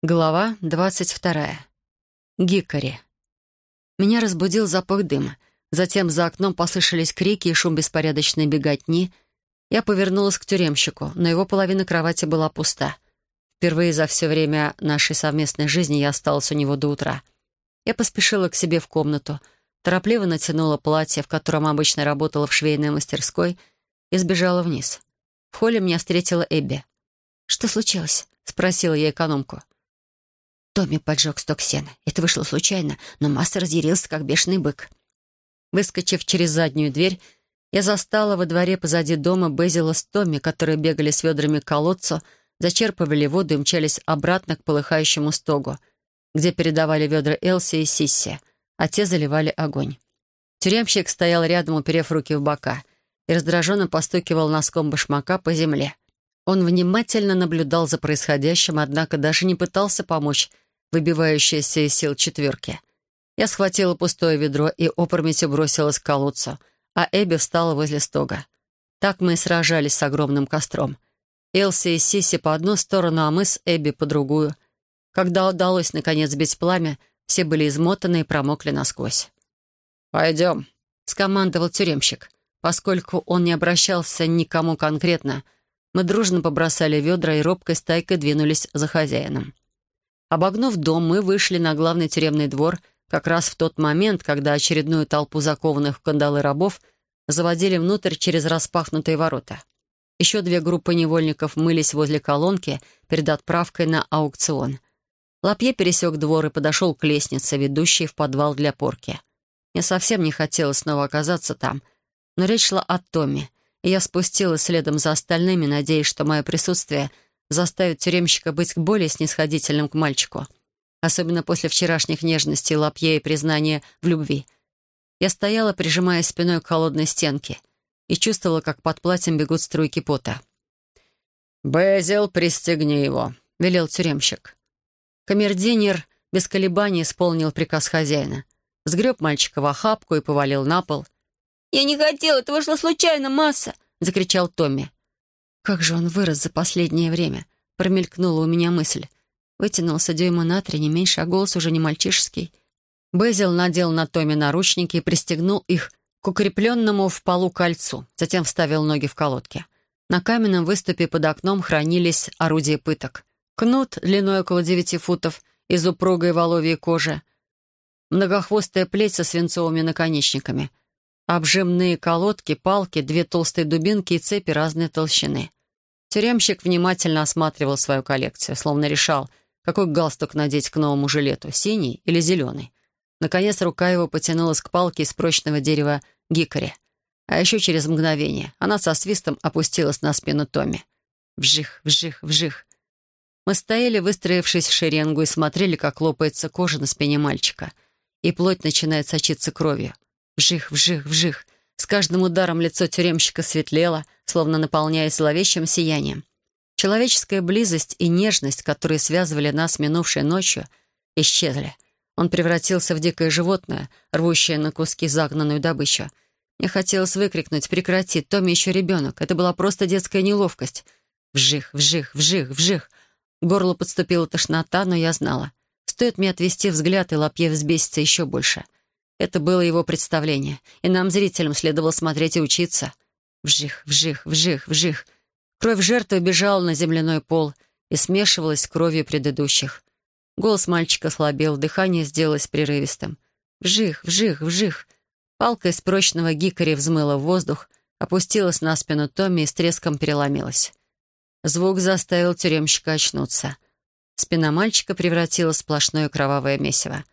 Глава двадцать вторая. Гикари. Меня разбудил запах дыма. Затем за окном послышались крики и шум беспорядочной беготни. Я повернулась к тюремщику, но его половина кровати была пуста. Впервые за все время нашей совместной жизни я осталась у него до утра. Я поспешила к себе в комнату, торопливо натянула платье, в котором обычно работала в швейной мастерской, и сбежала вниз. В холле меня встретила Эбби. «Что случилось?» — спросила я экономку. Томми поджег сток сена. Это вышло случайно, но Масса разъярился, как бешеный бык. Выскочив через заднюю дверь, я застала во дворе позади дома Безила с Томми, которые бегали с ведрами к колодцу, зачерпывали воду и мчались обратно к полыхающему стогу, где передавали ведра Элси и Сисси, а те заливали огонь. Тюремщик стоял рядом, уперев руки в бока, и раздраженно постукивал носком башмака по земле. Он внимательно наблюдал за происходящим, однако даже не пытался помочь, выбивающаяся из сил четверки. Я схватила пустое ведро и опрометью бросилась к колодцу, а Эбби встала возле стога. Так мы и сражались с огромным костром. Элси и Сиси по одну сторону, а мы с Эбби по другую. Когда удалось, наконец, сбить пламя, все были измотаны и промокли насквозь. «Пойдем», — скомандовал тюремщик. Поскольку он не обращался никому конкретно, мы дружно побросали ведра и робкой стайкой двинулись за хозяином. Обогнув дом, мы вышли на главный тюремный двор как раз в тот момент, когда очередную толпу закованных в кандалы рабов заводили внутрь через распахнутые ворота. Еще две группы невольников мылись возле колонки перед отправкой на аукцион. Лапье пересек двор и подошел к лестнице, ведущей в подвал для порки. Мне совсем не хотелось снова оказаться там, но речь шла о Томе, и я спустилась следом за остальными, надеясь, что мое присутствие — заставит тюремщика быть более снисходительным к мальчику. Особенно после вчерашних нежностей, лапье и признания в любви. Я стояла, прижимая спиной к холодной стенке, и чувствовала, как под платьем бегут струйки пота. «Безил, пристегни его», — велел тюремщик. Камердинер без колебаний исполнил приказ хозяина. Сгреб мальчика в охапку и повалил на пол. «Я не хотел, это вышло случайно, масса!» — закричал Томми. Как же он вырос за последнее время, промелькнула у меня мысль. Вытянулся дюйма на три, не меньше, а голос уже не мальчишеский. Безил надел на Томе наручники и пристегнул их к укрепленному в полу кольцу, затем вставил ноги в колодки. На каменном выступе под окном хранились орудия пыток. Кнут длиной около девяти футов из упругой воловьей кожи, многохвостая плеть со свинцовыми наконечниками, обжимные колодки, палки, две толстые дубинки и цепи разной толщины. Тюремщик внимательно осматривал свою коллекцию, словно решал, какой галстук надеть к новому жилету, синий или зеленый. Наконец рука его потянулась к палке из прочного дерева гикаря. А еще через мгновение она со свистом опустилась на спину Томми. Вжих, вжих, вжих. Мы стояли, выстроившись в шеренгу, и смотрели, как лопается кожа на спине мальчика, и плоть начинает сочиться кровью. Вжих, вжих, вжих. Каждым ударом лицо тюремщика светлело, словно наполняясь зловещим сиянием. Человеческая близость и нежность, которые связывали нас минувшей ночью, исчезли. Он превратился в дикое животное, рвущее на куски загнанную добычу. Мне хотелось выкрикнуть «Прекрати! Томми еще ребенок!» Это была просто детская неловкость. Вжих, вжих, вжих, вжих. К горлу подступила тошнота, но я знала. Стоит мне отвести взгляд, и лапье взбесится еще больше — это было его представление, и нам, зрителям, следовало смотреть и учиться. Вжих, вжих, вжих, вжих. Кровь жертвы бежала на земляной пол и смешивалась с кровью предыдущих. Голос мальчика слабел, дыхание сделалось прерывистым. Вжих, вжих, вжих. Палка из прочного гикаря взмыла в воздух, опустилась на спину Томми и с треском переломилась. Звук заставил тюремщика очнуться. Спина мальчика превратилась в сплошное кровавое месиво.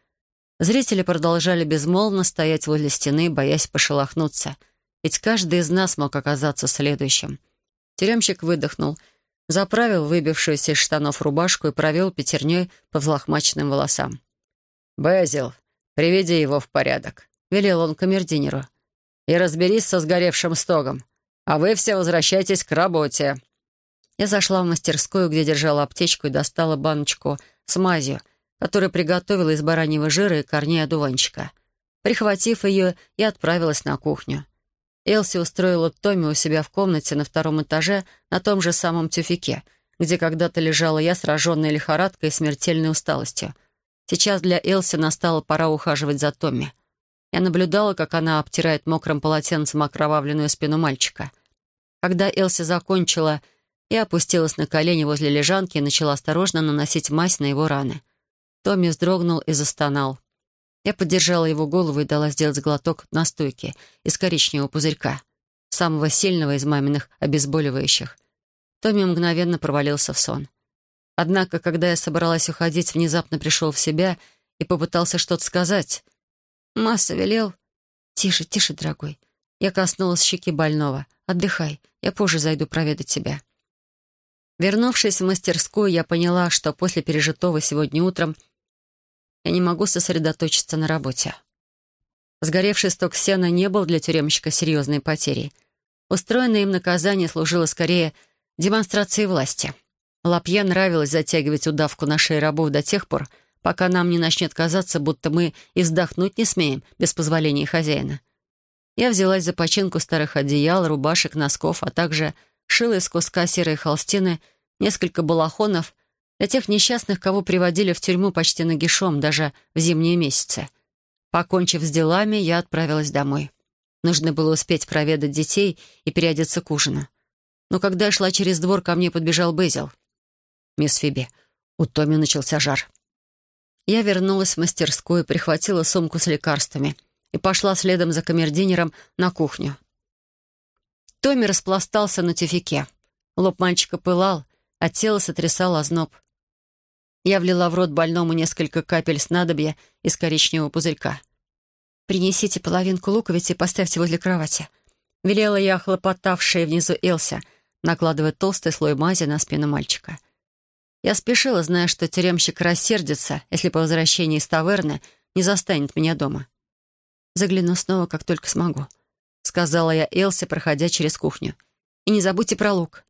Зрители продолжали безмолвно стоять возле стены, боясь пошелохнуться. Ведь каждый из нас мог оказаться следующим. Тюремщик выдохнул, заправил выбившуюся из штанов рубашку и провел пятерней по взлохмаченным волосам. «Безил, приведи его в порядок», — велел он камердинеру. «И разберись со сгоревшим стогом. А вы все возвращайтесь к работе». Я зашла в мастерскую, где держала аптечку и достала баночку с мазью — которую приготовила из бараньего жира и корней одуванчика. Прихватив ее, я отправилась на кухню. Элси устроила Томми у себя в комнате на втором этаже на том же самом тюфике, где когда-то лежала я, сраженная лихорадкой и смертельной усталостью. Сейчас для Элси настала пора ухаживать за Томми. Я наблюдала, как она обтирает мокрым полотенцем окровавленную спину мальчика. Когда Элси закончила, я опустилась на колени возле лежанки и начала осторожно наносить мазь на его раны. Томми вздрогнул и застонал. Я поддержала его голову и дала сделать глоток настойки из коричневого пузырька, самого сильного из маминых обезболивающих. Томми мгновенно провалился в сон. Однако, когда я собралась уходить, внезапно пришел в себя и попытался что-то сказать. Масса велел. «Тише, тише, дорогой». Я коснулась щеки больного. «Отдыхай, я позже зайду проведать тебя». Вернувшись в мастерскую, я поняла, что после пережитого сегодня утром я не могу сосредоточиться на работе. Сгоревший сток сена не был для тюремщика серьезной потерей. Устроенное им наказание служило скорее демонстрацией власти. Лапье нравилось затягивать удавку на шее рабов до тех пор, пока нам не начнет казаться, будто мы и вздохнуть не смеем без позволения хозяина. Я взялась за починку старых одеял, рубашек, носков, а также шила из куска серой холстины несколько балахонов для тех несчастных, кого приводили в тюрьму почти нагишом, даже в зимние месяцы. Покончив с делами, я отправилась домой. Нужно было успеть проведать детей и переодеться к ужину. Но когда я шла через двор, ко мне подбежал Безил. «Мисс Фиби, у Томми начался жар». Я вернулась в мастерскую, прихватила сумку с лекарствами и пошла следом за камердинером на кухню. Томми распластался на тюфике. Лоб мальчика пылал, а тело сотрясал озноб. Я влила в рот больному несколько капель снадобья из коричневого пузырька. «Принесите половинку луковицы и поставьте возле кровати», — велела я хлопотавшая внизу Элся, накладывая толстый слой мази на спину мальчика. Я спешила, зная, что тюремщик рассердится, если по возвращении из таверны не застанет меня дома. «Загляну снова, как только смогу», — сказала я Элсе, проходя через кухню. «И не забудьте про лук».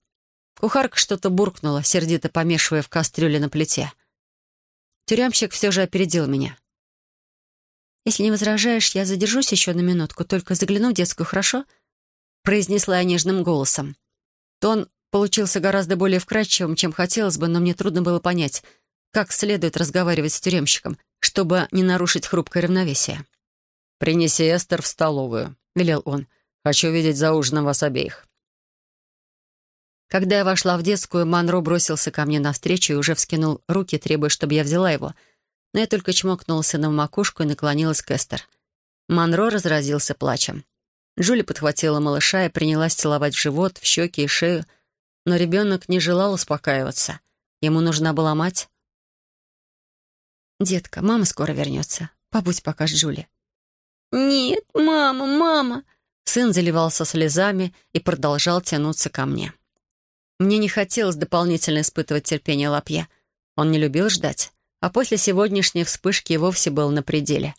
Кухарка что-то буркнула, сердито помешивая в кастрюле на плите — Тюремщик все же опередил меня. «Если не возражаешь, я задержусь еще на минутку, только загляну в детскую, хорошо?» произнесла я нежным голосом. Тон получился гораздо более вкрадчивым, чем хотелось бы, но мне трудно было понять, как следует разговаривать с тюремщиком, чтобы не нарушить хрупкое равновесие. «Принеси Эстер в столовую», — велел он. «Хочу видеть за ужином вас обеих». Когда я вошла в детскую, Манро бросился ко мне навстречу и уже вскинул руки, требуя, чтобы я взяла его. Но я только чмокнула сына в макушку и наклонилась к Эстер. Манро разразился плачем. Джули подхватила малыша и принялась целовать в живот, в щеки и шею. Но ребенок не желал успокаиваться. Ему нужна была мать. «Детка, мама скоро вернется. Побудь пока с Джули». «Нет, мама, мама!» Сын заливался слезами и продолжал тянуться ко мне. Мне не хотелось дополнительно испытывать терпение Лапье. Он не любил ждать, а после сегодняшней вспышки и вовсе был на пределе.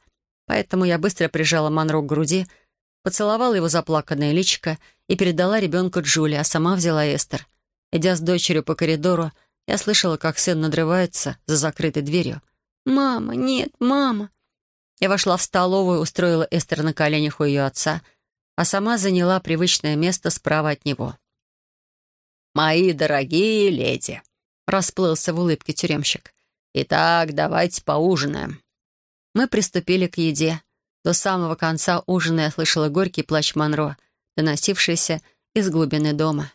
Поэтому я быстро прижала Монро к груди, поцеловала его заплаканное личико и передала ребенку Джули, а сама взяла Эстер. Идя с дочерью по коридору, я слышала, как сын надрывается за закрытой дверью. «Мама, нет, мама!» Я вошла в столовую, устроила Эстер на коленях у ее отца, а сама заняла привычное место справа от него. «Мои дорогие леди», — расплылся в улыбке тюремщик. «Итак, давайте поужинаем». Мы приступили к еде. До самого конца ужина я слышала горький плач Монро, доносившийся из глубины дома.